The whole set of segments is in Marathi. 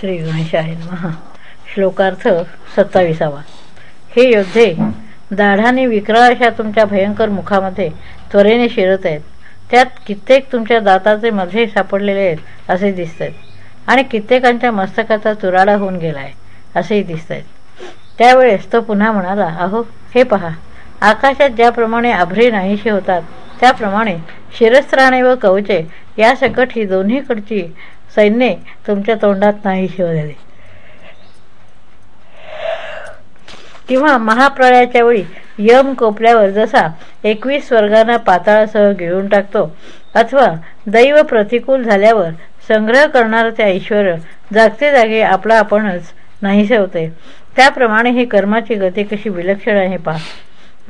श्री गणेशाय महा. श्लोकार्थ सत्ताविसावा. हे योद्धे दाढाने विक्राळ अशा तुमच्या भयंकर मुखामध्ये त्वरेने शिरत आहेत. त्यात कित्येक तुमच्या दाताचे मध्ये सापडलेले आहेत असे दिसत आहेत आणि कित्येकांच्या मस्तकाचा चुराडा होऊन गेला आहे असेही दिसत आहेत त्यावेळेस तो पुन्हा म्हणाला अहो हे पहा. आकाशात ज्याप्रमाणे आभ्रे नाहीशी होतात त्याप्रमाणे शिरस्त्राणे व कवचे या सकट ही दोन्हीकडची सैन्ये तुमच्या तोंडात नाही शिवलेले. किंवा महाप्रळयाच्या वेळी यम कोपल्यावर जसा एकवीस स्वर्गांना पाताळासह गिळून टाकतो अथवा दैव प्रतिकूल झाल्यावर संग्रह करणारं त्या ईश्वर जागते जागे आपला आपणच नाही होते त्याप्रमाणे ही कर्माची गती कशी विलक्षण आहे पहा.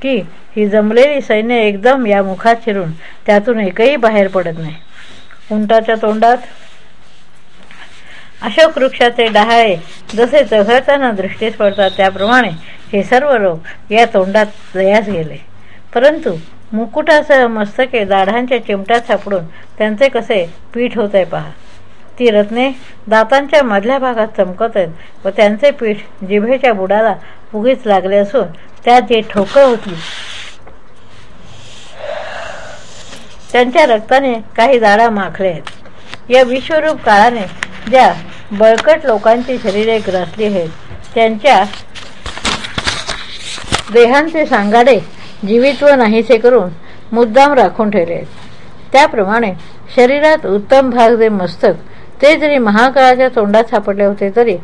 की ही जमलेली सैन्य एकदम या मुखात शिरून त्यातून एकही बाहेर पडत नाही. उंटाच्या तोंडात अशोक वृक्षाचे डहाळे जसे चघळताना दृष्टीस पडतात त्याप्रमाणे हे सर्व लोक या तोंडात लयास गेले. परंतु मुकुटासह मस्तके दाढांच्या चिमट्यात सापडून त्यांचे कसे पीठ होत आहे पहा. ती रत्ने दातांच्या मधल्या भागात चमकत आहेत व त्यांचे पीठ जिभेच्या बुडाला उगीच लागले असून त्यात जे ठोकळ होती. त्यांच्या रक्ताने काही दाडा माखले आहेत. या विश्वरूप काळाने ज्या बळकट लोकांची शरीरे ग्रासली आहेत. त्यांच्या देहांचे सांगाडे जीवित्व नाहीसे करून मुद्दाम राखून ठेवले आहेत. त्याप्रमाणे शरीरात उत्तम भाग जे मस्तक ते जरी महाकाळाच्या तोंडात सापडले होते तरी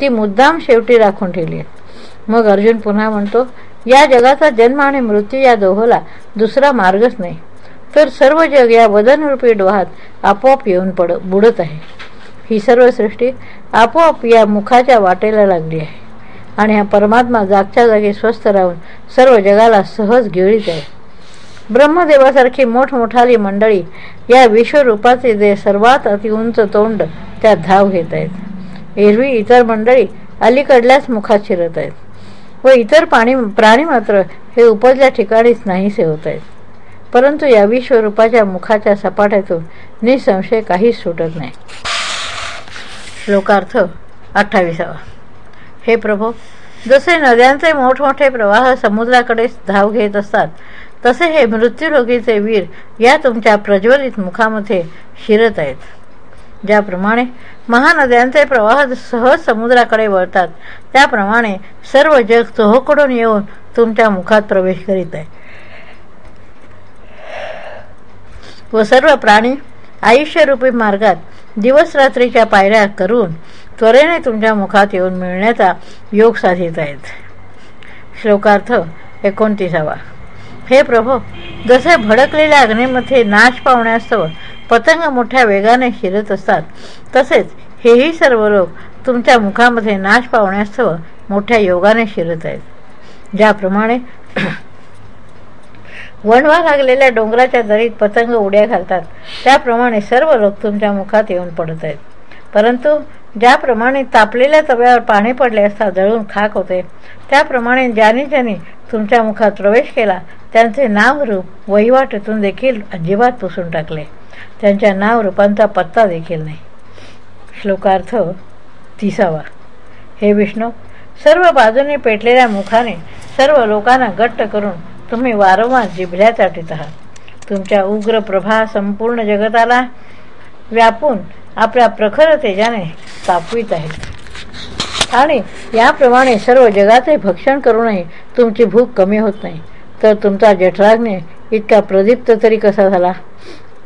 ती मुद्दाम शेवटी राखून ठेवली आहेत मग अर्जुन पुन्हा म्हणतो या जगाचा जन्म आणि मृत्यू या दोहोला दुसरा मार्गच नाही. तर सर्व जग या वदनरूपी डोहात आपोआप येऊन पड बुडत आहे. ही सर्व सृष्टी आपोआप या मुखाच्या वाटेला लागली आहे. आणि हा परमात्मा जागच्या जागी स्वस्थ राहून सर्व जगाला सहज गिळीत आहे ब्रह्मदेवासारखी मोठमोठाली मंडळी या विश्वरूपाचे जे सर्वात अतिउंच तोंड त्या धाव घेत आहेत. एरवी इतर मंडळी अलीकडल्याच मुखात शिरत आहेत. व इतर पाणी प्राणी मात्र हे उपजल्या ठिकाणीच नाहीसे होत आहेत. परंतु या विश्वरूपाच्या मुखाच्या सपाट्यातून निसंशय काहीच सुटत नाही. श्लोकार्थ अठ्ठावीसावा. हे प्रभो जसे नद्यांचे मोठमोठे प्रवाह समुद्राकडे धाव घेत असतात तसे हे मृत्यूरोगीचे वीर या तुमच्या प्रज्वलित मुखामध्ये शिरत आहेत. ज्याप्रमाणे महानद्यांचे प्रवाह सहज समुद्राकडे वळतात त्याप्रमाणे सर्व जग चोहकडून येऊन तुमच्या मुखात प्रवेश करीत आहे. व सर्व प्राणी आयुष्यरूपी मार्गात दिवस रात्रीच्या पायऱ्या करून त्वरेने तुमच्या मुखात येऊन मिळण्याचा योग साधित आहेत. श्लोकार्थ एकोणतीसावा. हे प्रभो जसे भडकलेल्या अग्नीमध्ये नाश पावण्यास्तव पतंग मोठ्या वेगाने शिरत असतात तसेच हेही सर्व लोक तुमच्या मुखामध्ये नाश पावण्यास्तव मोठ्या योगाने शिरत आहेत. ज्याप्रमाणे वणवा लागलेल्या डोंगराच्या दरीत पतंग उड्या घालतात. त्याप्रमाणे सर्व लोक तुमच्या मुखात येऊन पडत आहेत. परंतु ज्याप्रमाणे तापलेल्या तव्यावर पाणी पडले असता जळून खाक होते त्याप्रमाणे ज्याने ज्याने तुमच्या मुखात प्रवेश केला त्यांचे नावरूप वहिवाटीतून देखील अजिबात पुसून टाकले. त्यांच्या नावरूपांचा पत्ता देखील नाही. श्लोकार्थ तिसावा. हे विष्णू सर्व बाजूने पेटलेल्या मुखाने सर्व लोकांना गट्ट करून तुम्ही वारंवार जिभल्या चाटीत आहात. तुमच्या उग्र प्रभा संपूर्ण जगताला व्यापून आपल्या प्रखर तेजाने तापवीत आहेत. आणि याप्रमाणे सर्व जगाचे भक्षण करूनही तुमची भूक कमी होत नाही. तर तुमचा जठराग्ने इतका प्रदीप्त तरी कसा झाला?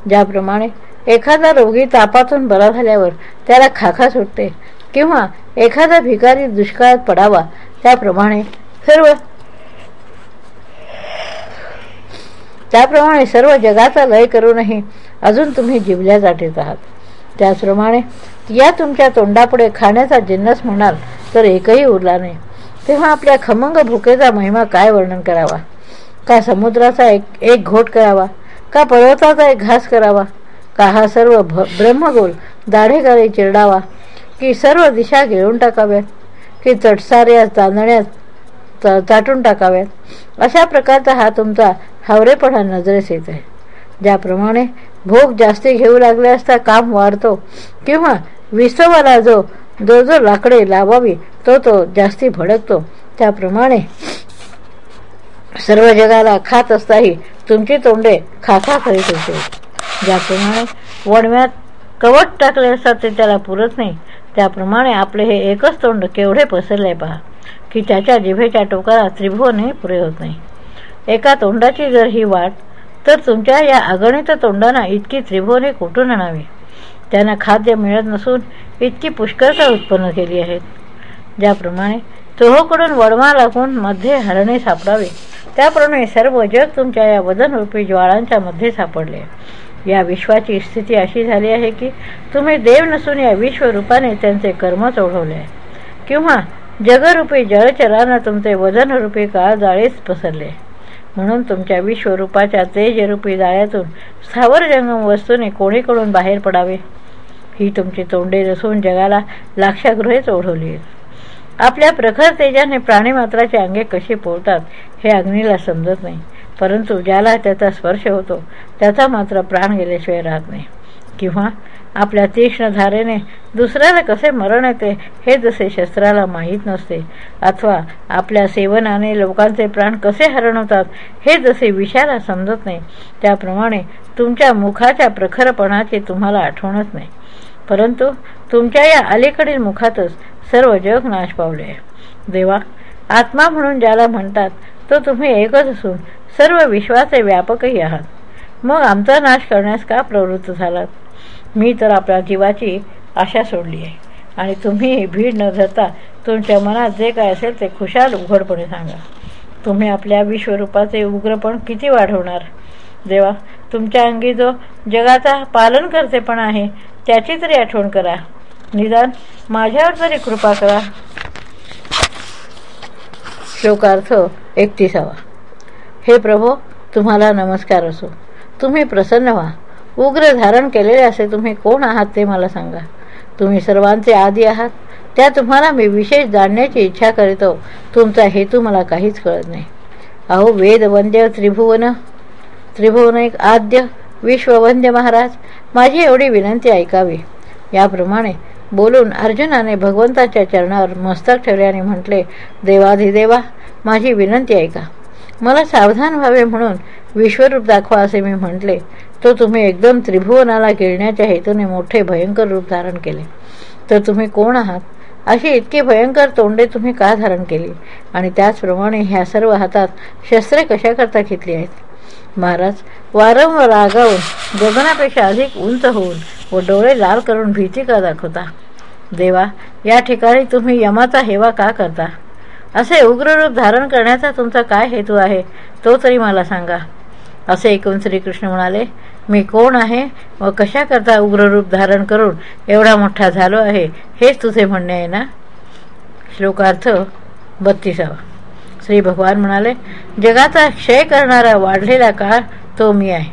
ज्याप्रमाणे एखादा रोगी तापातून बरा झाल्यावर त्याला खाखा सुटते किंवा एखादा भिकारी दुष्काळात पडावा त्याप्रमाणे सर्व त्याप्रमाणे सर्व जगाचा लय करूनही अजून तुम्ही जिवल्या जाठीत आहात. त्याचप्रमाणे या तुमच्या तोंडापुढे खाण्याचा जिन्नस म्हणाल तर एकही उरला नाही. तेव्हा आपल्या खमंग भुकेचा महिमा काय वर्णन करावा? का समुद्राचा एक एक घोट करावा? का पर्वताचा एक घास करावा? का हा सर्व भ ब्रह्मगोल दाढेकारी चिरडावा? की सर्व दिशा गिळून टाकाव्यात? की चटसाऱ्या चांदण्यात चाटून टाकाव्यात? अशा प्रकारचा हा तुमचा हावरेपणा नजरेस येत आहे. ज्याप्रमाणे भोग जास्ती घेऊ लागले असता काम वाढतो किंवा विसवाला जो जो जो लाकडे लावावी तो तो जास्ती भडकतो. त्याप्रमाणे सर्व जगाला खात असताही तुमची तोंडे खाखा करीत होते. ज्याप्रमाणे वणव्यात कवट टाकले असतात ते त्याला पुरत नाही त्याप्रमाणे आपले हे एकच तोंड केवढे पसरले पहा की त्याच्या जिभेच्या टोकाला त्रिभुवनही पुरे होत नाही. एका तोंडाची जर ही वाट तर तुमच्या या अगणित तोंडांना इतकी त्रिभुवने कुठून आणावी? त्यांना खाद्य मिळत नसून इतकी पुष्कळता उत्पन्न केली आहेत. ज्याप्रमाणे तोहोकडून वडमा लागून मध्ये हरणे सापडावे त्याप्रमाणे सर्व जग तुमच्या या वदनरूपी ज्वाळांच्या मध्ये सापडले. या विश्वाची स्थिती अशी झाली आहे की तुम्ही देव नसून या विश्वरूपाने त्यांचे कर्म ओढवले आहे किंवा जगरूपी जळचरांना तुमचे वजनरूपी काळ जाळीच पसरले. म्हणून तुमच्या विश्वरूपाच्या तेजरूपी जाळ्यातून स्थावर जंगम वस्तूने कोणीकडून बाहेर पडावे? ही तुमची तोंडे नसून जगाला लाक्षागृहेच ओढवली आहेत. आपल्या प्रखर तेजाने प्राणीमात्राचे अंगे कशी पोळतात हे अग्नीला समजत नाही. परंतु ज्याला त्याचा स्पर्श होतो त्याचा मात्र प्राण गेल्याशिवाय राहत नाही. किंवा आपल्या तीक्ष्ण धारेने दुसऱ्याला कसे मरण येते हे जसे शस्त्राला माहीत नसते. अथवा आपल्या सेवनाने लोकांचे प्राण कसे हरणवतात हे जसे विषाला समजत नाही. त्याप्रमाणे तुमच्या मुखाच्या प्रखरपणाची तुम्हाला आठवणच नाही. परंतु तुमच्या या अलीकडील मुखातच सर्व जग नाश पावले देवा आत्मा म्हणून ज्याला म्हणतात तो तुम्ही एकच असून सर्व विश्वाचे व्यापकही आहात. मग आमचा नाश करण्यास का प्रवृत्त झालात? मी तर आपल्या जीवाची आशा सोडली आहे. आणि तुम्ही भीड न धरता तुमच्या मनात जे काय असेल ते खुशाल उघडपणे सांगा. तुम्ही आपल्या विश्वरूपाचे उग्रपण किती वाढवणार? देवा तुमच्या अंगी जो जगाचा पालन करतेपणा आहे त्याची तरी आठवण करा. निदान माझ्यावर तरी कृपा करा. श्लोकार्थ एकतीसावा. हे प्रभो तुम्हाला नमस्कार असो. तुम्ही प्रसन्न व्हा. उग्र धारण केलेले असे तुम्ही कोण आहात ते मला सांगा. तुम्ही सर्वांचे आदी आहात. त्या तुम्हाला मी विशेष जाणण्याची इच्छा करीतो. तुमचा हेतू मला काहीच कळत नाही. अहो वेदवंद्य त्रिभुवन. त्रिभुवन एक आद्य विश्ववंद्य महाराज. माझी एवढी विनंती ऐकावी. याप्रमाणे बोलून अर्जुनाने भगवंताच्या चरणावर मस्तक ठेवल्याने म्हटले देवाधिदेवा माझी विनंती ऐका. मला सावधान व्हावे म्हणून विश्वरूप दाखवा असे मी म्हटले. तो तुम्ही एकदम त्रिभुवनाला गिळण्याच्या हेतूने मोठे भयंकर रूप धारण केले. तर तुम्ही कोण आहात? अशी इतकी भयंकर तोंडे तुम्ही का धारण केली? आणि त्याचप्रमाणे ह्या सर्व हातात शस्त्रे कशाकरता घेतली आहेत? महाराज वारंवार रागावून गगनापेक्षा अधिक उंच होऊन व डोळे लाल करून भीती का दाखवता? देवा या ठिकाणी तुम्ही यमाचा हेवा का करता? असे उग्ररूप धारण करण्याचा तुमचा काय हेतू आहे? तो तरी मला सांगा. असे ऐकून श्रीकृष्ण म्हणाले मी कोण आहे व कशाकरता उग्ररूप धारण करून एवढा मोठा झालो आहे हेच तुझे म्हणणे आहे ना? श्लोकार्थ बत्तीसावा. श्री भगवान म्हणाले जगाचा क्षय करणारा वाढलेला काळ तो मी आहे.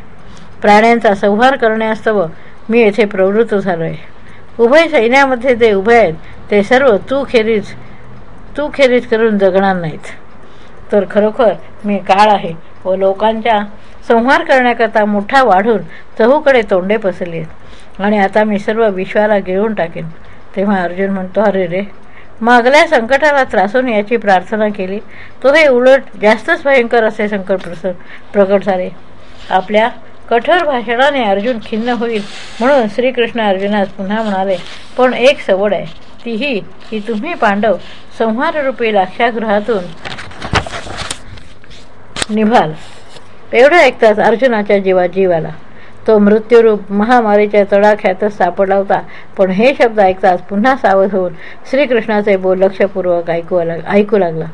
प्राण्यांचा संहार करण्यास्तव मी येथे प्रवृत्त झालो आहे उभय सैन्यामध्ये जे उभे आहेत ते सर्व तू खेरीज तू खेरीज करून जगणार नाहीत. तर खरोखर मी काळ आहे व लोकांच्या संहार करण्याकरता मोठा वाढून चहूकडे तोंडे पसरली. आणि आता मी सर्व विश्वाला गिळून टाकेन. तेव्हा अर्जुन म्हणतो अरे रे मागल्या संकटाला त्रासून याची प्रार्थना केली तो हे उलट जास्तच भयंकर असे संकट प्रस प्रकट झाले. आपल्या कठोर भाषणाने अर्जुन खिन्न होईल म्हणून श्रीकृष्ण अर्जुनास पुन्हा म्हणाले पण एक सवड आहे तीही की तुम्ही पांडव संहाररूपी लाक्षागृहातून निभाल. एवढं ऐकताच अर्जुनाच्या जीवा जीवाला. तो मृत्यूरूप महामारीच्या तडाख्यातच सापडला होता. पण हे शब्द ऐकताच पुन्हा सावध होऊन श्रीकृष्णाचे बोल लक्षपूर्वक ऐकू ऐकू लागला.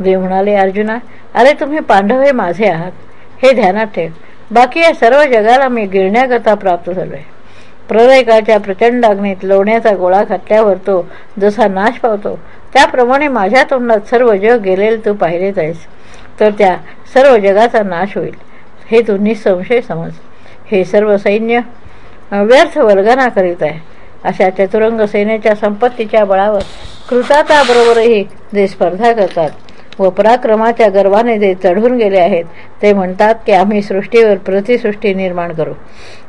देव म्हणाले अर्जुना अरे तुम्ही पांडव हे माझे आहात. हे ध्यानात ठेव. बाकी या सर्व जगाला मी गिळण्याकरता प्राप्त झालो आहे प्रलयकाच्या प्रचंड अग्नीत लोण्याचा गोळा घातल्यावर तो जसा नाश पावतो त्याप्रमाणे माझ्या तोंडात सर्व जग गेलेले तू पाहिलेच आहेस. तर त्या सर्व जगाचा नाश होईल. हे तू निसंशय समज. हे सर्व सैन्य व्यर्थ वर्गना करीत आहे. अशा चतुरंग सेनेच्या संपत्तीच्या बळावर कृताताबरोबरही जे स्पर्धा करतात व पराक्रमाच्या गर्वाने जे चढून गेले आहेत ते म्हणतात की आम्ही सृष्टीवर प्रतिसृष्टी निर्माण करू.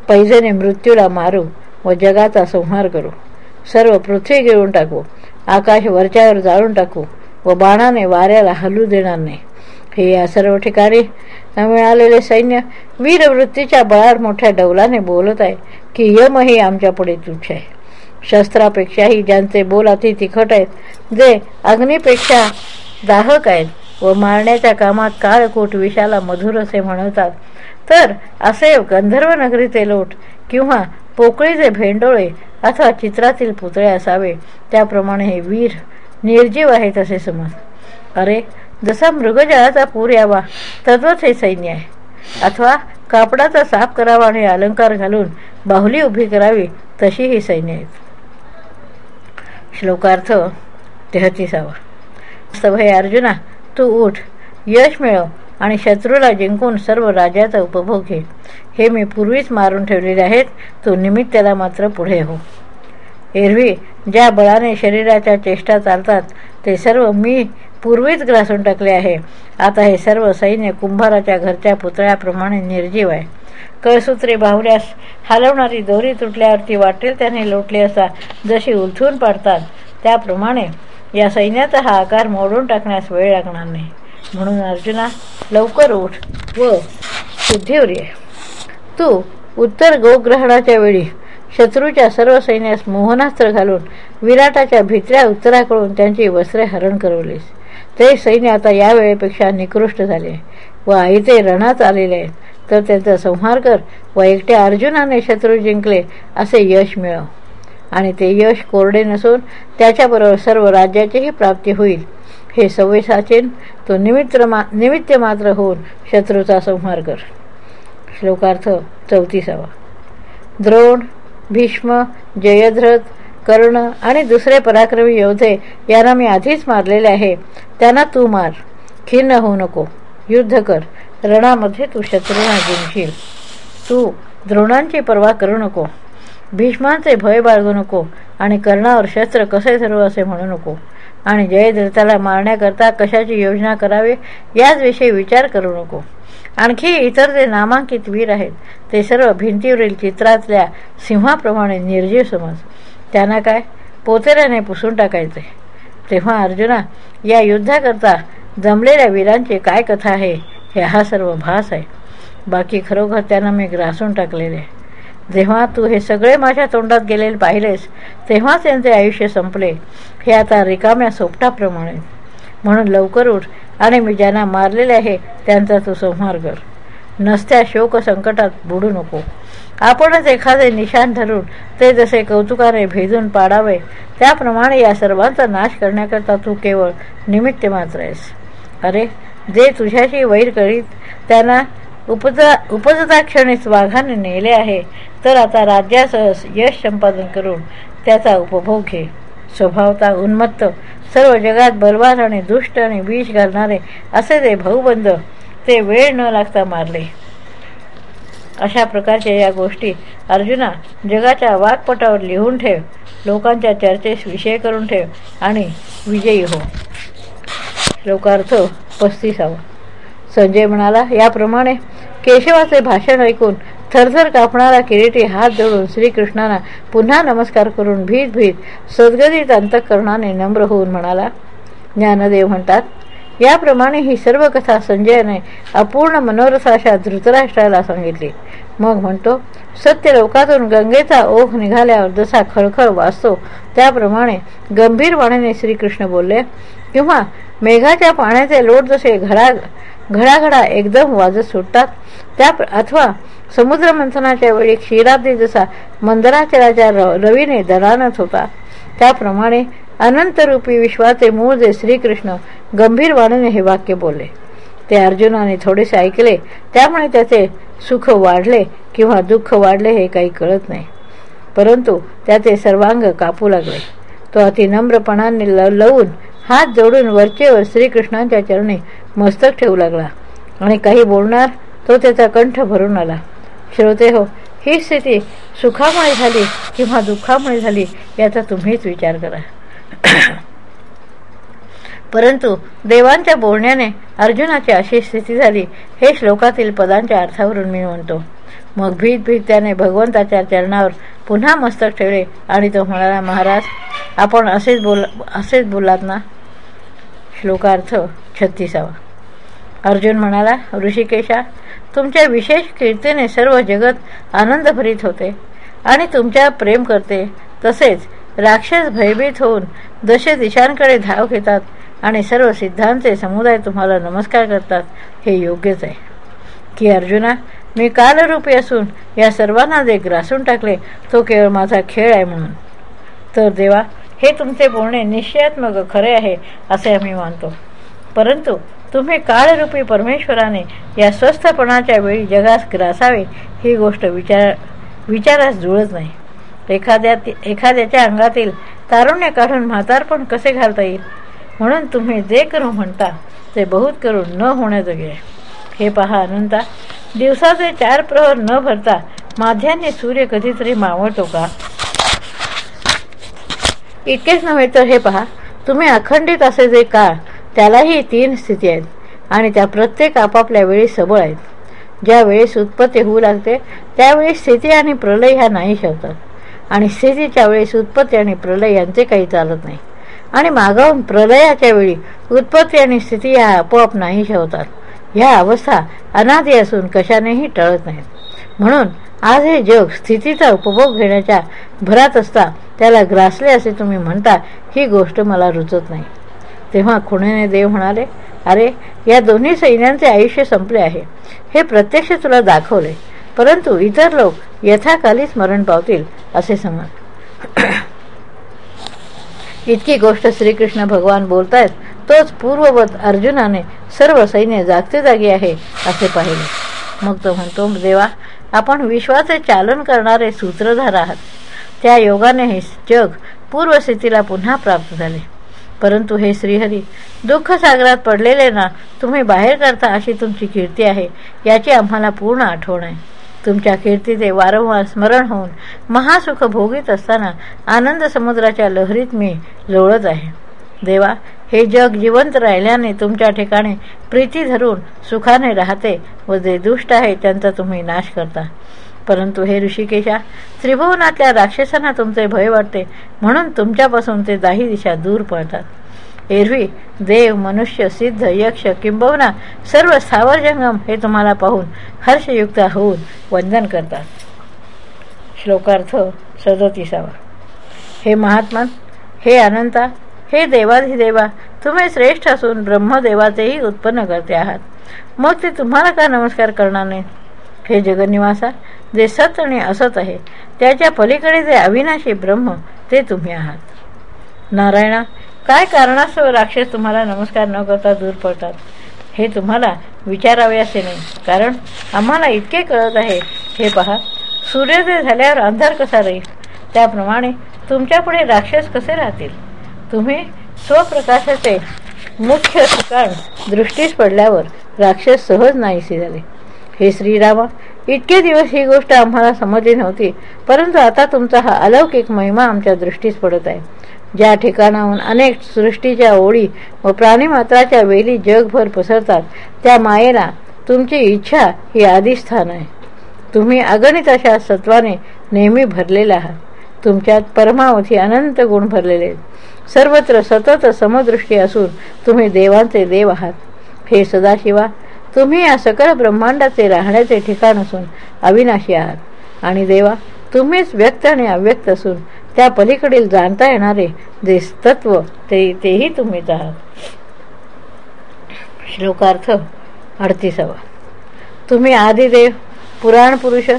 पैजेने मृत्यूला मारू व जगाचा संहार करू. सर्व पृथ्वी गिळून टाकू आकाश वरच्यावर जाळून टाकू व बाणाने वाऱ्याला हलू देणार नाही. हे या सर्व ठिकाणी मिळालेले सैन्य वीरवृत्तीच्या बळावर मोठ्या डौलाने बोलत आहे की यमही आमच्या पुढे तुच्छ आहे. शस्त्रापेक्षाही ज्यांचे बोल अति तिखट आहेत जे अग्नीपेक्षा दाहक आहेत व मारण्याच्या कामात काळकोट विषाला मधुर असे म्हणतात तर असे गंधर्व नगरीचे लोट किंवा पोकळीचे भेंडोळे अथवा चित्रातील पुतळे असावे त्याप्रमाणे हे वीर निर्जीव आहेत असे समज. अरे जसा मृगजळाचा पूर यावा तद्वच हे सैन्य आहे. अथवा कापडाचा साफ करावा आणि अलंकार घालून बाहुली उभी करावी तशी ही सैन्य आहेत. श्लोकार्थ तेहतीसावा. सभय अर्जुना तू उठ यश मिळव आणि शत्रूला जिंकून सर्व राजाचा उपभोग घे. हे मी पूर्वीच मारून ठेवलेले आहेत तो निमित्ताला मात्र पुढे हो. एरवी ज्या बळाने शरीराच्या चेष्टा चालतात ते सर्व मी पूर्वीच ग्रासून टाकले आहे. आता हे सर्व सैन्य कुंभाराच्या घरच्या पुतळ्याप्रमाणे निर्जीव आहे. कळसूत्रे बाहुल्यास हलवणारी दोरी तुटल्यावरती वाटेल त्याने लोटली असा जशी उलथून पाडतात त्याप्रमाणे या सैन्याचा हा आकार मोडून टाकण्यास वेळ लागणार नाही. म्हणून अर्जुना लवकर उठ व शुद्धीवर ये. तू उत्तर गोग्रहणाच्या वेळी शत्रूच्या सर्व सैन्यास मोहनास्त्र घालून विराटाच्या भित्र्या उत्तराकडून त्यांची वस्त्रे हरण करवलीस. ते सैन्य आता या वेळेपेक्षा निकृष्ट झाले. व आई ते रणात आलेले आहेत. तर त्यांचा संहार कर व एकट्या अर्जुनाने शत्रू जिंकले असे यश मिळव. आणि ते यश कोरडे नसून त्याच्याबरोबर सर्व राज्याचीही प्राप्ती होईल. हे सवय साचेन तो निमित्त मा निमित्त मात्र होऊन शत्रूचा संहार कर. श्लोकार्थ चौतीसावा. द्रोण भीष्म जयद्रथ कर्ण आणि दुसरे पराक्रमी योद्धे यांना मी आधीच मारलेले आहे. त्यांना तू मार. खिन्न होऊ नको. युद्ध कर. रणामध्ये तू शत्रूंना जिंकशील तू द्रोणांची पर्वा करू नको. भीष्मांचे भय बाळगू नको आणि कर्णावर शस्त्र कसे सर्व असे म्हणू नको. आणि जयद्रथाला मारण्याकरता कशाची योजना करावी याचविषयी विचार करू नको. आणखी इतर जे नामांकित वीर आहेत ते सर्व भिंतीवरील चित्रातल्या सिंहाप्रमाणे निर्जीव समज. त्यांना काय? पोतेऱ्याने पुसून टाकायचे. तेव्हा अर्जुना या युद्धाकरता जमलेल्या वीरांची काय कथा आहे? हे हा सर्व भास आहे. बाकी खरोखर त्यांना मी ग्रासून टाकलेले. जेव्हा तू हे सगळे माझ्या तोंडात गेलेले पाहिलेस तेव्हाच त्यांचे आयुष्य संपले. हे आता रिकाम्या सोपटाप्रमाणे. म्हणून लवकर उठ आणि मी ज्यांना मारलेले आहे त्यांचा तू संहार कर. नसत्या शोक संकटात बुडू नको. आपणच एखादे निशान धरून ते जसे कौतुकाने भेदून पाडावे त्याप्रमाणे या सर्वांचा नाश करण्याकरता तू केवळ निमित्त मात्र आहेस. अरे जे तुझ्याशी वैर करीत त्यांना उपजा उपजता क्षणीच वाघाने नेले आहे तर आता राज्यासह यश संपादन करून त्याचा उपभोग घे. स्वभावता उन्मत्त सर्व जगात बलवान आणि दुष्ट आणि विष घालणारे असे ते भाऊबंद ते वेळ न लागता मारले. अशा प्रकारच्या या गोष्टी अर्जुना जगाच्या वाकपटावर लिहून ठेव लोकांच्या चर्चेस विषय करून ठेव आणि विजयी हो. श्लोकार्थ पस्तीसावा. संजय म्हणाला याप्रमाणे केशवाचे भाषण ऐकून थरथर कापणारा किरीटी हात जोडून श्रीकृष्णांना पुन्हा नमस्कार करून भीत भीत सद्गदित अंतकरणाने नम्र होऊन म्हणाला. ज्ञानदेव म्हणतात याप्रमाणे ही सर्व कथा संजयाने अपूर्ण मनोरसाशा धृतराष्ट्राला सांगितली. मग म्हणतो सत्य लोकातून गंगेचा ओघ निघाल्यावर जसा खळखळ वाचतो त्याप्रमाणे गंभीर वाणीने श्रीकृष्ण बोलले किंवा मेघाच्या पाण्याचे लोट जसे घडा घडाघडा एकदम वाजत सुटतात त्या अथवा समुद्रमंथनाच्या वेळी क्षीराब्दी जसा मंदराचराच्या रवीने दरानत होता त्याप्रमाणे अनंतरूपी विश्वाचे मूळ जे श्रीकृष्ण गंभीर वाणीने हे वाक्य बोलले. ते अर्जुनाने थोडेसे ऐकले. त्यामुळे त्याचे सुख वाढले किंवा दुःख वाढले हे काही कळत नाही. परंतु त्याचे सर्वांग कापू लागले. तो अतिनम्रपणाने लवून हात जोडून वरचेवर श्रीकृष्णांच्या चरणी मस्तक ठेवू लागला. आणि काही बोलणार तो त्याचा कंठ भरून आला. श्रोते हो ही स्थिती सुखामुळे झाली किंवा दुःखामुळे झाली याचा तुम्हीच विचार करा. परंतु देवांच्या बोलण्याने अर्जुनाची अशी स्थिती झाली. हे श्लोकातील पदांच्या अर्थावरून मी म्हणतो. मग भीत भीत त्याने भगवंताच्या चरणावर पुन्हा मस्तक ठेवले आणि तो म्हणाला महाराज आपण असेच बोल असेच बोलात ना? श्लोकार्थ छत्तीसावा. अर्जुन म्हणाला ऋषिकेशा तुमच्या विशेष कीर्तीने सर्व जगत आनंदभरीत होते आणि तुमच्या प्रेम करते तसेच राक्षस भयभीत होऊन दशे दिशांकडे धाव घेतात. आणि सर्व सिद्धांचे समुदाय तुम्हाला नमस्कार करतात. हे योग्यच आहे. की अर्जुना मी कालरूपी असून या सर्वांना जे ग्रासून टाकले तो केवळ माझा खेळ आहे म्हणून. तर देवा हे तुमचे बोलणे निश्चयात्मक खरे आहे असे आम्ही मानतो. परंतु तुम्ही काळरूपी परमेश्वराने या स्वस्थपणाच्या वेळी जगास ग्रासावे ही गोष्ट विचार विचारास जुळत नाही. एखाद्या एखाद्याच्या अंगातील तारुण्य काढून म्हातारपण कसे घालता येईल? म्हणून तुम्ही जे करू म्हणता ते बहुत करून न होण्याजोगे हे पहा अनंता दिवसाचे चार प्रहर न भरता माध्याने सूर्य कधीतरी मावळतो का? इतकेच नव्हे तर हे पहा तुम्ही अखंडित असे जे काळ त्यालाही तीन स्थिती आहेत आणि त्या प्रत्येक आपापल्या वेळी सबळ आहेत. ज्या वेळेस उत्पत्ती होऊ लागते त्यावेळी स्थिती आणि प्रलय ह्या नाही शकतात आणि स्थितीच्या वेळेस उत्पत्ती आणि प्रलय यांचे काही चालत नाही. आणि मागावून प्रलयाच्या वेळी उत्पत्ती आणि स्थिती ह्या आपोआप नाही होतात ह्या अवस्था अनादी असून कशानेही टळत नाहीत. म्हणून आज हे जग स्थितीचा उपभोग घेण्याच्या भरात असता त्याला ग्रासले असे तुम्ही म्हणता ही गोष्ट मला रुचत नाही. तेव्हा खुणेने देव म्हणाले अरे या दोन्ही सैन्यांचे आयुष्य संपले आहे. हे प्रत्यक्ष तुला दाखवले. परंतु इतर लोक यथाकालीच मरण पावतील असे समज. इतकी गोष्ट श्रीकृष्ण भगवान बोलतायत तोच पूर्ववत अर्जुनाने सर्व सैन्य जागते जागी आहे असे पाहिले. मग तो म्हणतो देवा आपण विश्वाचे चालन करणारे सूत्रधार आहात. त्या योगाने हे जग पूर्वस्थितीला पुन्हा प्राप्त झाले. परंतु हे श्रीहरी दुःख सागरात पडलेले ना तुम्ही बाहेर करता अशी तुमची कीर्ती आहे याची आम्हाला पूर्ण आठवण आहे. तुमच्या कीर्तीचे वारंवार स्मरण होऊन महासुख भोगीत असताना आनंद समुद्राच्या लहरीत मी लोळत आहे. देवा हे जग जिवंत राहिल्याने तुमच्या ठिकाणी प्रीती धरून सुखाने राहते व जे दुष्ट आहे त्यांचा तुम्ही नाश करता. परंतु हे ऋषिकेशा त्रिभुवनातल्या राक्षसांना तुमचे भय वाटते म्हणून तुमच्यापासून ते दाही दिशा दूर पळतात. एरवी देव मनुष्य सिद्ध यक्ष किंबवना सर्व स्थावर जंगम हे तुम्हाला पाहून हर्षयुक्त होऊन वंदन करतात. श्लोकार्थ सदोतीसावा. हे महात्मन हे अनंता हे देवाधिदेवा तुम्ही श्रेष्ठ असून ब्रह्मदेवाचेही उत्पन्न करते आहात. मग ते तुम्हाला का नमस्कार करणार नाही हे जगनिवासा जे सत आणि असत आहे त्याच्या पलीकडे जे अविनाशी ब्रह्म ते तुम्ही आहात. नारायणा काय कारणास्तव राक्षस तुम्हाला नमस्कार न करता दूर पडतात. हे तुम्हाला विचारावे असे नाही. कारण आम्हाला इतके कळत आहे. हे पहा सूर्योदय झाल्यावर अंधार कसा राहील? त्याप्रमाणे तुमच्यापुढे राक्षस कसे राहतील? तुम्ही स्वप्रकाशाचे मुख्य ठिकाण दृष्टीस पडल्यावर राक्षस सहज नाहीसे झाले. हे श्रीरामा इतके दिवस ही गोष्ट आम्हाला समजली नव्हती परंतु आता तुमचा हा अलौकिक महिमा आमच्या दृष्टीस पडत आहे. ज्या ठिकाणाहून अनेक सृष्टीच्या ओळी व प्राणीमात्राच्या वेली जगभर पसरतात त्या मायेला तुमची इच्छा ही आदिस्थान आहे. तुम्ही अगणित अशा सत्वाने नेहमी भरलेला आहात. तुमच्यात परमावधी अनंत गुण भरलेले सर्वत्र सतत समदृष्टी असून तुम्ही देवांचे देव आहात. हे सदाशिवा तुम्ही या सकळ ब्रह्मांडाचे राहण्याचे ठिकाण असून अविनाशी आहात. आणि देवा तुम्हीच व्यक्त आणि अव्यक्त असून त्या पलीकडील जाणता येणारे जे तत्व ते तेही तुम्हीच आहात श्लोकार्थ अडतीसावा. तुम्ही आदिदेव पुराण पुरुष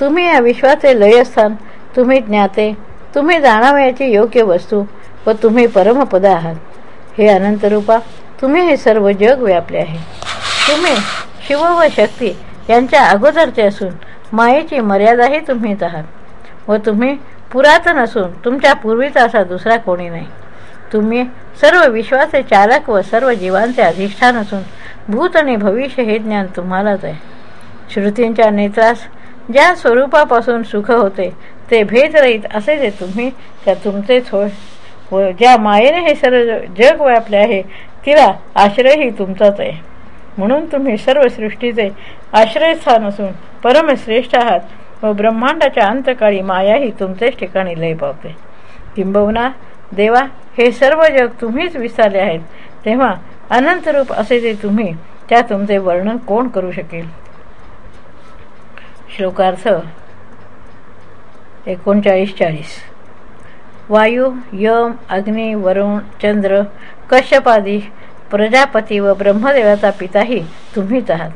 तुम्ही या विश्वाचे लयस्थान तुम्ही ज्ञाते तुम्ही जाणावयाची योग्य वस्तू व तुम्ही परमपद आहात. हे अनंतरूपा तुम्ही हे सर्व जग व्यापले आहे. तुम्ही शिव व शक्ती यांच्या अगोदरचे असून मायेची मर्यादाही तुम्हीच आहात. व तुम्ही पुरातन असून तुमच्या पूर्वीचा असा दुसरा कोणी नाही. तुम्ही सर्व विश्वाचे चालक व सर्व जीवांचे अधिष्ठान असून भूत आणि भविष्य हे ज्ञान तुम्हालाच आहे. श्रुतींच्या नेत्रास ज्या स्वरूपापासून सुख होते ते भेदरहित असे जे तुम्ही त्या तुमचेच होय व ज्या मायेने हे सर्व जग व्यापले आहे तिला आश्रयही तुमचाच आहे. म्हणून तुम्ही सर्व सृष्टीचे आश्रयस्थान असून परमश्रेष्ठ आहात. व ब्रह्मांडाच्या अंतकाळी मायाही तुमचेच ठिकाणी लय पावते. किंबहुना देवा हे सर्व जग तुम्हीच विसरले आहेत. तेव्हा अनंतरूप असे जे तुम्ही त्या तुमचे वर्णन कोण करू शकेल? श्लोकार्थ एकोणचाळीस चाळीस. वायू यम अग्नी वरुण चंद्र कश्यपादी प्रजापती व ब्रह्मदेवाचा पिताही तुम्हीच आहात.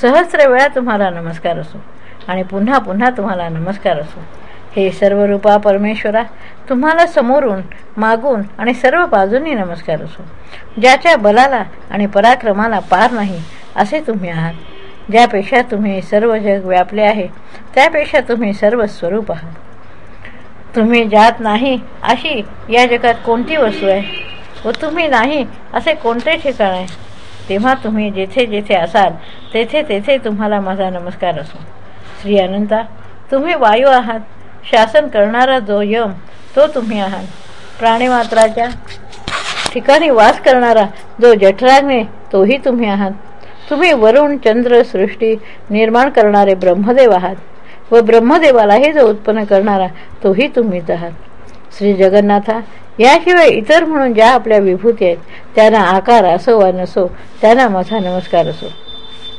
सहस्र वेळा तुम्हाला नमस्कार असो. आणि पुन्हा पुन्हा तुम्हाला नमस्कार असो. हे सर्व रूपा परमेश्वरा तुम्हाला समोरून मागून आणि सर्व बाजूंनी नमस्कार असो. ज्याच्या बलाला आणि पराक्रमाला पार नाही असे तुम्ही आहात. ज्यापेक्षा तुम्ही सर्व जग व्यापले आहे त्यापेक्षा तुम्ही सर्व स्वरूप आहात. तुम्ही जात नाही अशी या जगात कोणती वस्तू आहे? व तुम्ही नाही असे कोणते ठिकाण आहे? तेव्हा तुम्ही जेथे जेथे असाल तेथे तेथे तुम्हाला माझा नमस्कार असो. श्री अनंता तुम्ही वायू आहात. शासन करणारा जो यम तो तुम्ही आहात. प्राणीमात्राच्या ठिकाणी वास करणारा जो जठराग्ने तोही तुम्ही आहात. तुम्ही वरुण चंद्र सृष्टी निर्माण करणारे ब्रह्मदेव आहात. व ब्रह्मदेवालाही जो उत्पन्न करणारा तोही तुम्हीच आहात. श्री जगन्नाथा याशिवाय इतर म्हणून ज्या आपल्या विभूती आहेत त्यांना आकार असो वा नसो त्यांना माझा नमस्कार असो.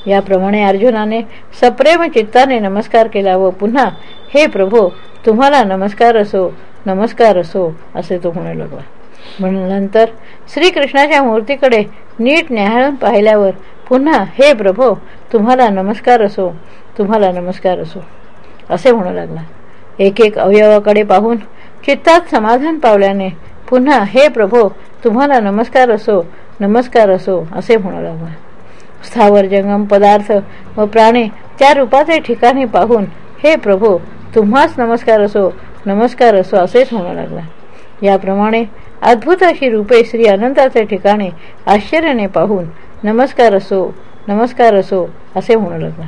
याप्रमाणे अर्जुनाने सप्रेम चित्ताने नमस्कार केला व पुन्हा हे प्रभो तुम्हाला नमस्कार असो नमस्कार असो असे तो म्हणू लागला म्हणून नंतर श्रीकृष्णाच्या मूर्तीकडे नीट न्याहाळून पाहिल्यावर पुन्हा हे प्रभो तुम्हाला नमस्कार असो तुम्हाला नमस्कार असो असे म्हणू लागला. एक एक अवयवाकडे पाहून चित्तात समाधान पावल्याने पुन्हा हे प्रभो तुम्हाला नमस्कार असो नमस्कार असो असे म्हणू लागला. स्थावर जंगम पदार्थ व प्राणी त्या रूपाचे ठिकाणी पाहून हे प्रभो तुम्हाच नमस्कार असो नमस्कार असो असेच म्हणू लागला. याप्रमाणे अद्भुत अशी रूपे श्री अनंताचे ठिकाणी आश्चर्याने पाहून नमस्कार असो नमस्कार असो असे म्हणू लागला.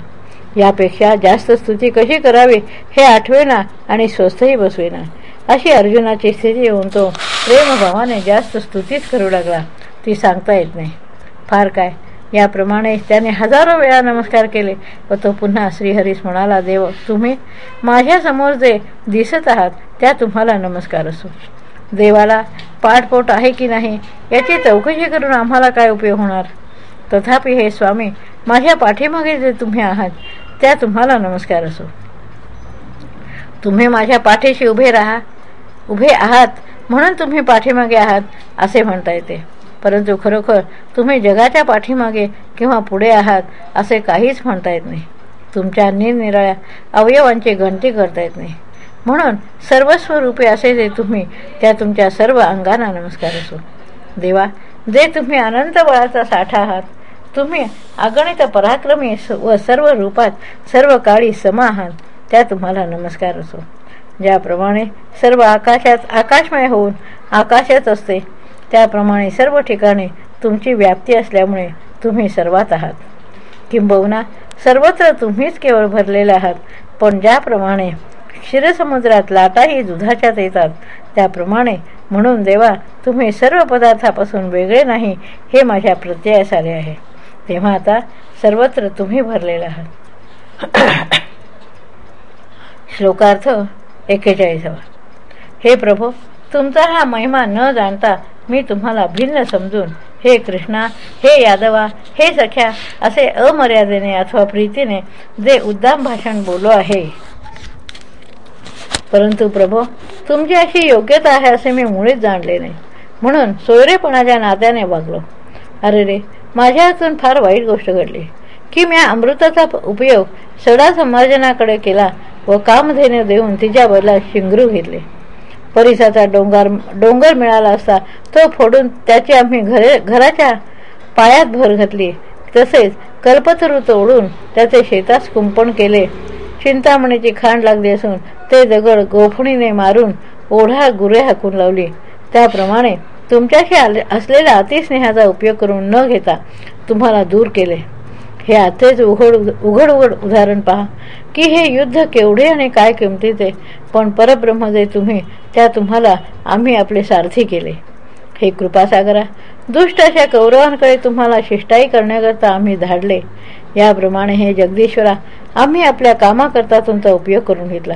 यापेक्षा जास्त स्तुती कशी करावी हे आठवेना आणि स्वस्थही बसवेना. अशी अर्जुनाची स्थिती येऊन तो प्रेमभावाने जास्त स्तुतीच करू लागला. ती सांगता येत नाही. फार काय याप्रमाणे त्याने हजारो वेळा नमस्कार केले. व तो पुन्हा श्रीहरीस म्हणाला देव तुम्ही माझ्यासमोर जे दिसत आहात त्या तुम्हाला नमस्कार असो. देवाला पाठपोट आहे की नाही याची चौकशी करून आम्हाला काय उपयोग होणार? तथापि हे स्वामी माझ्या पाठीमागे जे तुम्ही आहात त्या तुम्हाला नमस्कार असो. तुम्ही माझ्या पाठीशी उभे राहा उभे आहात म्हणून तुम्ही पाठीमागे आहात असे म्हणता येते. परंतु खरोखर तुम्ही जगाच्या पाठीमागे किंवा पुढे आहात असे काहीच म्हणता येत नाही. तुमच्या निरनिराळ्या अवयवांची गणती करता येत नाही. म्हणून सर्वस्व रूपे असे जे तुम्ही त्या तुमच्या सर्व अंगांना नमस्कार असो. देवा जे तुम्ही अनंत बळाचा साठा आहात तुम्ही अगणित पराक्रमी व सर्व रूपात सर्व काळी सम आहात त्या तुम्हाला नमस्कार असो. ज्याप्रमाणे सर्व आकाशात आकाशमय होऊन आकाशात असते त्याप्रमाणे सर्व ठिकाणी तुमची व्याप्ती असल्यामुळे तुम्ही सर्वात आहात. किंबहुना सर्वत्र तुम्हीच केवळ भरलेले आहात पण ज्याप्रमाणे क्षीरसमुद्रात लाटाही दुधाच्यात येतात त्याप्रमाणे म्हणून देवा तुम्ही सर्व पदार्थापासून वेगळे नाही हे माझ्या प्रत्ययास आले आहे. तेव्हा आता सर्वत्र तुम्ही भरलेले आहात. श्लोकार्थ एकेचाळीसावा. हे प्रभू तुमचा हा महिमा न जाणता मी तुम्हाला भिन्न समजून हे कृष्णा हे यादवा हे सख्या असे अमर्यादेने अथवा प्रीतीने जे उद्दाम भाषण बोलो आहे. परंतु प्रभो तुमची अशी योग्यता आहे असे मी मुळीच जाणले नाही. म्हणून सोयरेपणाच्या नात्याने वागलो. अरे रे माझ्या हातून फार वाईट गोष्ट घडली. की मी अमृताचा उपयोग सडा संभाजनाकडे केला व कामधेने देऊन तिच्या बदला शिंगरू घेतले. परिसाचा डोंगर डोंगर मिळाला असता तो फोडून त्याची आम्ही घरे घराच्या पायात भर घातली. तसेच कल्पतरू तोडून त्याचे शेतास कुंपण केले. चिंतामणीची खांड लागली असून ते दगड गोफणीने मारून ओढा गुरे हाकून लावली. त्याप्रमाणे तुमच्याशी असलेल्या अतिस्नेहाचा उपयोग करून न घेता तुम्हाला दूर केले. हे आतेच उघड उघड उघड उदाहरण पहा. की हे युद्ध केवढे आणि काय किमतीचे पण परब्रह्म जे तुम्ही त्या तुम्हाला आम्ही आपले सारथी केले. हे कृपासागरा दुष्ट अशा कौरवांकडे तुम्हाला शिष्टाई करण्याकरता आम्ही धाडले. याप्रमाणे हे जगदीश्वरा आम्ही आपल्या कामाकरता तुमचा उपयोग करून घेतला.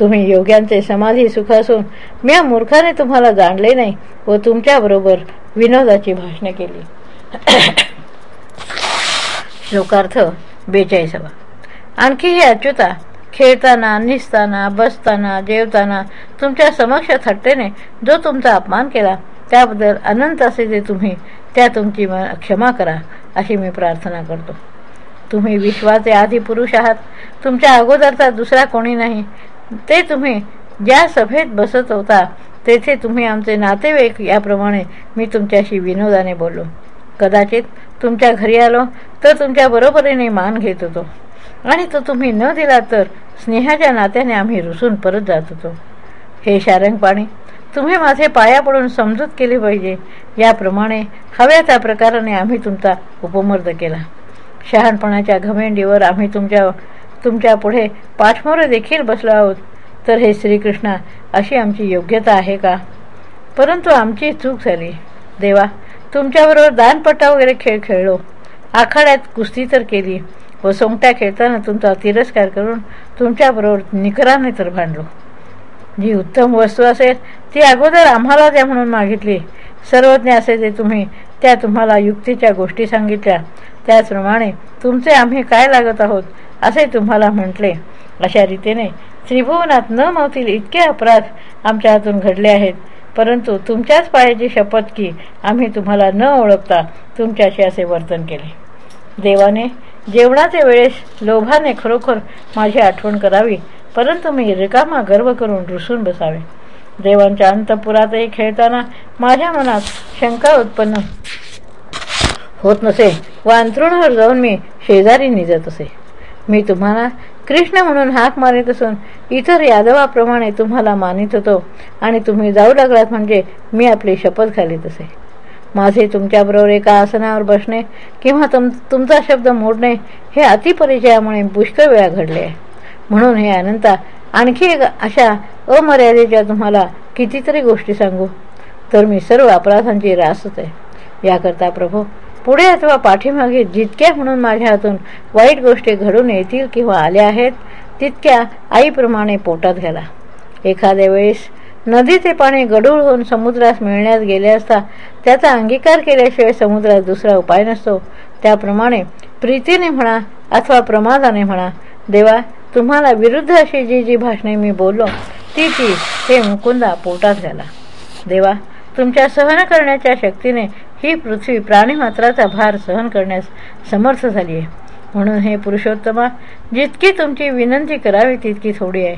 तुम्ही योग्यांचे समाधी सुख असून मी मूर्खाने तुम्हाला जाणले नाही व तुमच्याबरोबर विनोदाची भाषणे केली. श्लोकार्थ बेचाळीसावा आणखी हे अच्युता खेळताना निसताना बसताना जेवताना तुमच्या समक्ष थट्टेने जो तुमचा अपमान केला त्याबद्दल अनंत असे जे तुम्ही त्या तुमची क्षमा करा अशी मी प्रार्थना करतो. तुम्ही विश्वाचे आधी पुरुष आहात. तुमच्या अगोदरचा दुसरा कोणी नाही. ते तुम्ही ज्या सभेत बसत होता तेथे तुम्ही आमचे नातेवाईक याप्रमाणे मी तुमच्याशी विनोदाने बोललो. कदाचित तुमच्या घरी आलो तर तुमच्या बरोबरीने मान घेत होतो. आणि तो तुम्ही न दिला तर स्नेहाच्या नात्याने आम्ही रुसून परत जात होतो. हे शारंगपाणी तुम्ही माझे पाया पडून समजूत केली पाहिजे. याप्रमाणे हव्या त्या प्रकाराने आम्ही तुमचा उपमर्द केला. शहाणपणाच्या घमेंडीवर आम्ही तुमच्या तुमच्यापुढे पाठमोरे देखील बसलो आहोत. तर हे श्रीकृष्णा अशी आमची योग्यता आहे का? परंतु आमची चूक झाली. देवा तुमच्याबरोबर दानपट्टा वगैरे खेळ खेळलो. आखाड्यात कुस्ती तर केली. व सोंगट्या खेळताना तुमचा तिरस्कार करून तुमच्याबरोबर निकराने तर भांडलो. जी उत्तम वस्तू असेल ती अगोदर आम्हाला द्या म्हणून मागितली. सर्वज्ञ असे जे तुम्ही त्या तुम्हाला युक्तीच्या गोष्टी सांगितल्या. त्याचप्रमाणे तुमचे आम्ही काय लागत आहोत असे तुम्हाला म्हटले. अशा रीतीने त्रिभुवनात न मावतील इतके अपराध आमच्या हातून घडले आहेत. परंतु तुमच्याच पायाची शपथ की आम्ही तुम्हाला न ओळखता तुमच्याशी असे वर्तन केले. देवाने जेवणाच्या वेळेस लोभाने खरोखर माझी आठवण करावी परंतु मी रिकामा गर्व करून रुसून बसावे. देवांच्या अंतपुरातही खेळताना माझ्या मनात शंका उत्पन्न होत नसे व अंथरुणावर जाऊन मी शेजारी निजत असे. मी तुम्हाला कृष्ण म्हणून हाक मारित असून इतर यादवाप्रमाणे तुम्हाला मानित होतो. आणि तुम्ही जाऊ लागलात म्हणजे मी आपली शपथ घालीत असे. माझे तुमच्याबरोबर एका आसनावर बसणे किंवा तुम तुमचा शब्द मोडणे हे अतिपरिचयामुळे पुष्कळ वेळा घडले. आहे म्हणून हे अनंता आणखी एक अशा अमर्यादेच्या तुम्हाला कितीतरी गोष्टी सांगू. तर मी सर्व अपराधांची रास होते याकरता प्रभू पुढे अथवा पाठीमागे जितक्या म्हणून माझ्या हातून वाईट गोष्टी घडून येतील किंवा आल्या आहेत तितक्या आईप्रमाणे पोटात घाला. एखाद्या वेळेस नदीचे पाणी गडूळ होऊन समुद्रास मिळण्यात गेले असता त्याचा अंगीकार केल्याशिवाय समुद्रात दुसरा उपाय नसतो. त्याप्रमाणे प्रीतीने म्हणा अथवा प्रमादाने म्हणा देवा तुम्हाला विरुद्ध अशी जी जी भाषणे मी बोललो ती ती हे मुकुंदा पोटात घाला. देवा तुमच्या सहन करण्याच्या शक्तीने ही पृथ्वी प्राणीमात्राचा भार सहन करण्यास समर्थ झाली आहे. म्हणून हे पुरुषोत्तमा जितकी तुमची विनंती करावी तितकी थोडी आहे.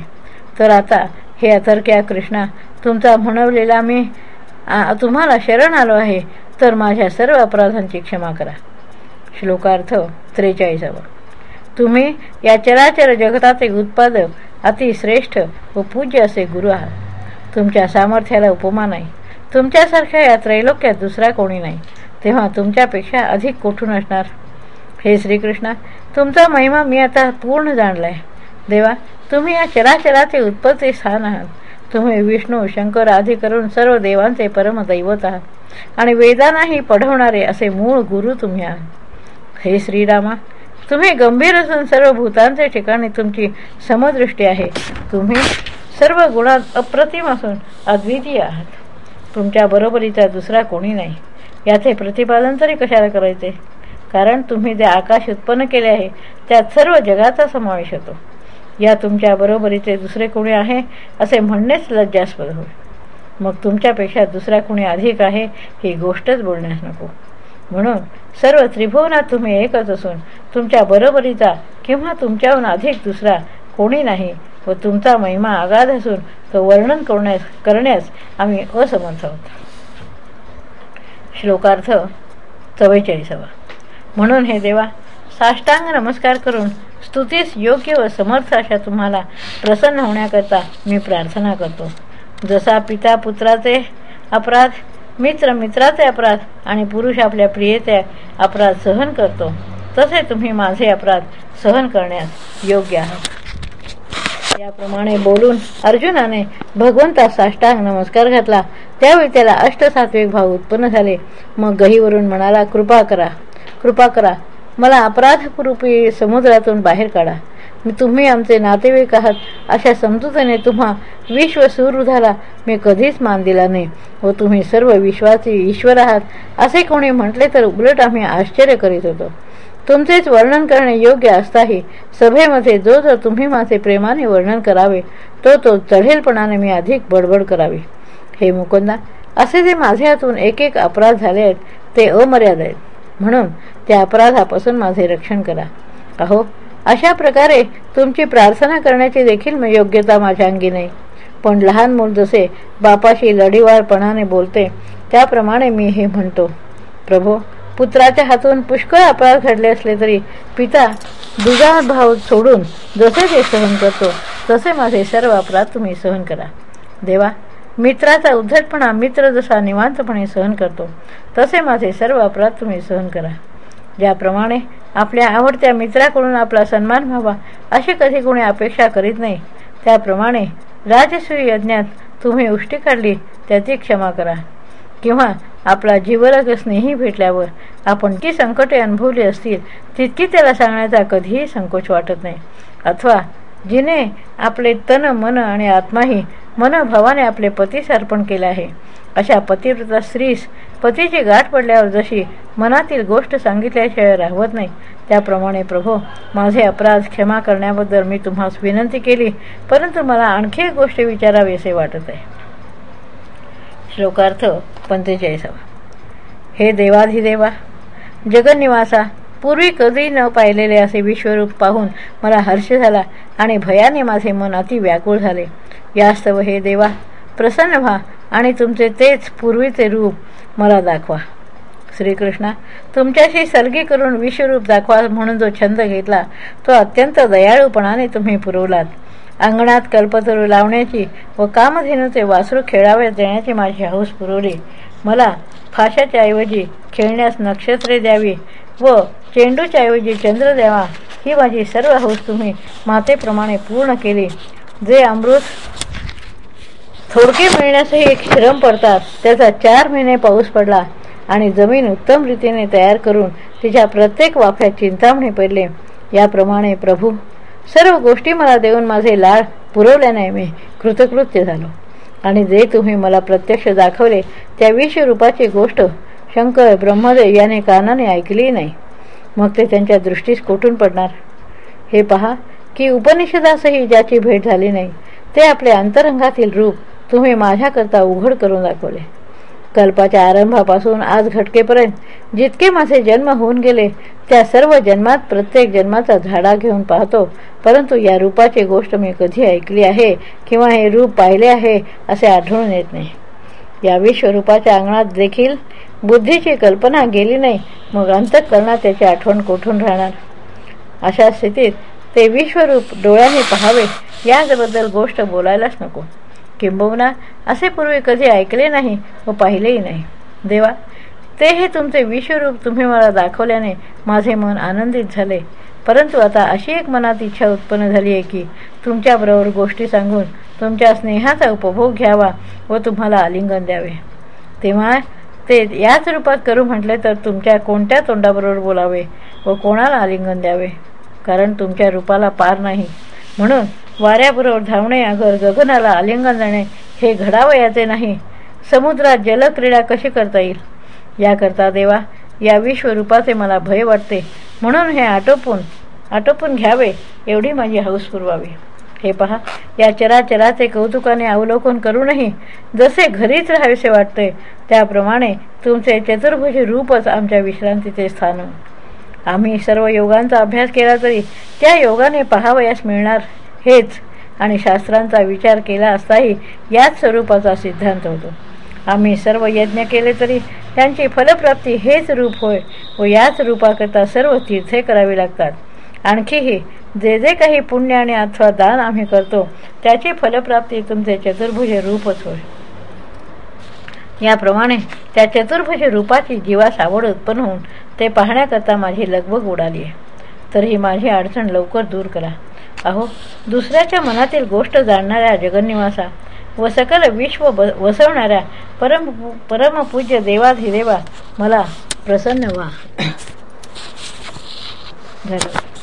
तर आता हे अतर्क्या कृष्णा तुमचा म्हणवलेला मी तुम्हाला शरण आलो आहे तर माझ्या सर्व अपराधांची क्षमा करा. श्लोकार्थ त्रेचाळीसावा. तुम्ही या चराचर जगताचे उत्पादक अतिश्रेष्ठ व पूज्य असे गुरु आहात. तुमच्या सामर्थ्याला उपमा नाही. तुमच्यासारख्या या त्रैलोक्यात दुसरा कोणी नाही. तेव्हा तुमच्यापेक्षा अधिक कोठून असणार? हे श्रीकृष्णा तुमचा महिमा मी आता पूर्ण जाणला आहे देवा तुम्ही या चराचराचे उत्पत्ती स्थान आहात. तुम्ही विष्णू शंकर आदी करून सर्व देवांचे परमदैवत आहात. आणि वेदांनाही पढवणारे असे मूळ गुरु तुम्ही आहात. हे श्रीरामा तुम्ही गंभीर असून सर्व भूतांचे ठिकाणी तुमची समदृष्टी आहे. तुम्ही सर्व गुणात अप्रतिम असून अद्वितीय आहात. तुमच्या बरोबरीचा दुसरा कोणी नाही. याचे प्रतिपादन तरी कशाला करायचे? कारण तुम्ही जे आकाश उत्पन्न केले आहे त्यात सर्व जगाचा समावेश होतो. या तुमच्या बरोबरीचे दुसरे कोणी आहे असे म्हणणेच लज्जास्पद होईल मग तुमच्यापेक्षा दुसरा कोणी अधिक आहे ही गोष्टच बोलण्यास नको. म्हणून सर्व त्रिभुवनात तुम्ही एकच असून तुमच्या बरोबरीचा किंवा तुमच्याहून अधिक दुसरा कोणी नाही व तुमचा महिमा आगाध असून तो वर्णन करण्यास करण्यास आम्ही असमर्थ आहोत. श्लोकार्थ चव्वेचाळीसावा. म्हणून हे देवा साष्टांग नमस्कार करून स्तुतीस योग्य व समर्थ अशा तुम्हाला प्रसन्न होण्याकरता मी प्रार्थना करतो. जसा पिता पुत्राचे अपराध मित्र मित्राचे अपराध आणि पुरुष आपल्या प्रियेचे अपराध सहन करतो तसे तुम्ही माझे अपराध सहन करण्यास योग्य आहात. याप्रमाणे बोलून अर्जुनाने भगवंता साष्टांग नमस्कार घातला. त्यावेळी त्याला अष्टसात्विक भाव उत्पन्न झाले. मग गहीवरून म्हणाला कृपा करा कृपा करा. मला अपराधरूपी समुद्रातून बाहेर काढा. मी तुम्ही आमचे नातेवाईक आहात. अशा समजुतेने तुम्हा विश्व सुहृदाला मी कधीच मान दिला नाही. व तुम्ही सर्व विश्वासी ईश्वर आहात. असे कोणी म्हटले तर उलट आम्ही आश्चर्य करीत होतो. तुमचेच वर्णन करणे योग्य असताही सभेमध्ये जो जो तुम्ही माझे प्रेमाने वर्णन करावे तो तो चढेलपणाने मी अधिक बडबड करावी. हे मुकुंदा असे जे माझे हातून एक एक अपराध झाले आहेत ते अमर्याद आहेत. म्हणून त्या अपराधापासून माझे रक्षण करा. अहो अशा प्रकारे तुमची प्रार्थना करण्याची देखील योग्यता माझ्या अंगी नाही पण लहान मूल जसे बापाशी लढीवारपणाने बोलते त्याप्रमाणे मी हे म्हणतो. प्रभो पुत्राच्या हातून पुष्कळ अपराध घडले असले तरी पिता दुजा भाव सोडून जसे ते सहन करतो तसे माझे सर्व अपराध तुम्ही सहन करा. देवा मित्राचा उद्धटपणा मित्र जसा निवांतपणे सहन करतो तसे माझे सर्व अपराध तुम्ही सहन करा. ज्याप्रमाणे आपल्या आवडत्या मित्राकडून आपला सन्मान व्हावा अशी कधी कोणी अपेक्षा करीत नाही. त्याप्रमाणे राजस्वी यज्ञात तुम्ही उष्टी काढली त्याची क्षमा करा. किंवा आपला जीवलग स्नेही भेटल्यावर आपण जी संकटे अनुभवली असतील तितकी त्याला सांगण्याचा कधीही संकोच वाटत नाही. अथवा जिने आपले तन मन आणि आत्माही मनभावाने आपले पतीस अर्पण केले आहे. अशा पतिव्रता स्त्रीस पतीची गाठ पडल्यावर जशी मनातील गोष्ट सांगितल्याशिवाय राहवत नाही त्याप्रमाणे प्रभो माझे अपराध क्षमा करण्याबद्दल मी तुम्हाला विनंती केली परंतु मला आणखी एक गोष्ट विचारावी असे वाटत आहे. श्लोकार्थ पंचेचाळीसावा. हे देवाधिदेवा जगन्निवासा पूर्वी कधी न पाहिलेले असे विश्वरूप पाहून मला हर्ष झाला आणि भयाने माझे मन अति व्याकुळ झाले. यास्तव हे देवा प्रसन्न व्हा आणि तुमचे तेच पूर्वीचे रूप मला दाखवा. श्रीकृष्णा तुमच्याशी सर्गी करून विश्वरूप दाखवा म्हणून जो छंद घेतला तो अत्यंत दयाळूपणाने तुम्ही पुरवलात. अंगणात कल्पतरू लावण्याची व कामधेनूचे वासरू खेळावे देण्याची माझी हौस पुरवली. मला फाशाच्या ऐवजी खेळण्यास नक्षत्रे द्यावी व चेंडूच्या ऐवजी चंद्र द्यावा ही माझी सर्व हौस तुम्ही मातेप्रमाणे पूर्ण केली. जे अमृत थोडके मिळण्यासही एक श्रम पडतात त्याचा चार महिने पाऊस पडला आणि जमीन उत्तम रीतीने तयार करून तिच्या प्रत्येक वाफ्यात चिंतामणी पडले. याप्रमाणे प्रभू सर्व गोष्टी मला देऊन माझे लाड पुरवल्याने मी कृतकृत्य झालो. आणि जे तुम्ही मला प्रत्यक्ष दाखवले त्या रूपाची गोष्ट शंकर ब्रह्मदेव याने कानाने ऐकली नाही. मग ते त्यांच्या दृष्टीस कोठून पडणार? हे पहा की उपनिषदासही ज्याची भेट झाली नाही ते आपले अंतरंगातील रूप तुम्ही माझ्याकरता उघड करून दाखवले. कल्पाच्या आरंभापासून आज घटकेपर्यंत जितके माझे जन्म होऊन गेले त्या सर्व जन्मात प्रत्येक जन्माचा झाडा घेऊन पाहतो. परंतु या रूपाची गोष्ट मी कधी ऐकली आहे किंवा हे रूप पाहिले आहे असे आढळून येत नाही. या विश्वरूपाच्या अंगणात देखील बुद्धीची कल्पना गेली नाही मग अंतकरणात त्याची आठवण कोठून राहणार? अशा स्थितीत ते विश्वरूप डोळ्याने पहावे याबद्दल गोष्ट बोलायलाच नको. किंबहुना असे पूर्वी कधी ऐकले नाही व पाहिलेही नाही. देवा ते हे तुमचे विश्वरूप तुम्ही मला दाखवल्याने माझे मन आनंदित झाले. परंतु आता अशी एक मनात इच्छा उत्पन्न झाली आहे की तुमच्याबरोबर गोष्टी सांगून तुमच्या स्नेहाचा उपभोग घ्यावा व तुम्हाला आलिंगन द्यावे. तेव्हा ते याच रूपात करू म्हटले तर तुमच्या कोणत्या तोंडाबरोबर बोलावे व कोणाला आलिंगन द्यावे? कारण तुमच्या रूपाला पार नाही. म्हणून वाऱ्याबरोबर धावणे अगर गगनाला आलिंगन देणे हे घडावयाचे नाही. समुद्रात जलक्रीडा कशी करता येईल? याकरता देवा या विश्वरूपाचे मला भय वाटते. म्हणून हे आटोपून आटोपून घ्यावे एवढी माझी हौस पुरवावी. हे पहा या चराचराचे कौतुकाने अवलोकन करूनही जसे घरीच राहावेसे वाटते त्याप्रमाणे तुमचे चतुर्भुजी रूपच आमच्या विश्रांतीचे स्थान. आम्ही सर्व योगांचा अभ्यास केला तरी त्या योगाने पहावयास मिळणार हेच आणि शास्त्रांचा विचार केला असताही याच स्वरूपाचा सिद्धांत होतो. आम्ही सर्व यज्ञ केले तरी त्यांची फलप्राप्ती हेच रूप होय व याच रूपाकरता सर्व तीर्थे करावी लागतात. आणखीही जे जे काही पुण्य आणि अथवा दान आम्ही करतो त्याची फलप्राप्ती तुमचे चतुर्भुज रूपच होय. याप्रमाणे त्या चतुर्भुज रूपाची जीवास आवड उत्पन्न होऊन ते पाहण्याकरता माझी लगबग उडाली आहे. तर ही माझी अडचण लवकर दूर करा. अहो दुसऱ्याच्या मनातील गोष्ट जाणणाऱ्या जगन्निवासा व सकल विश्व वसवणाऱ्या परम परमपूज्य देवाधिदेवा मला प्रसन्न व्हा. झालं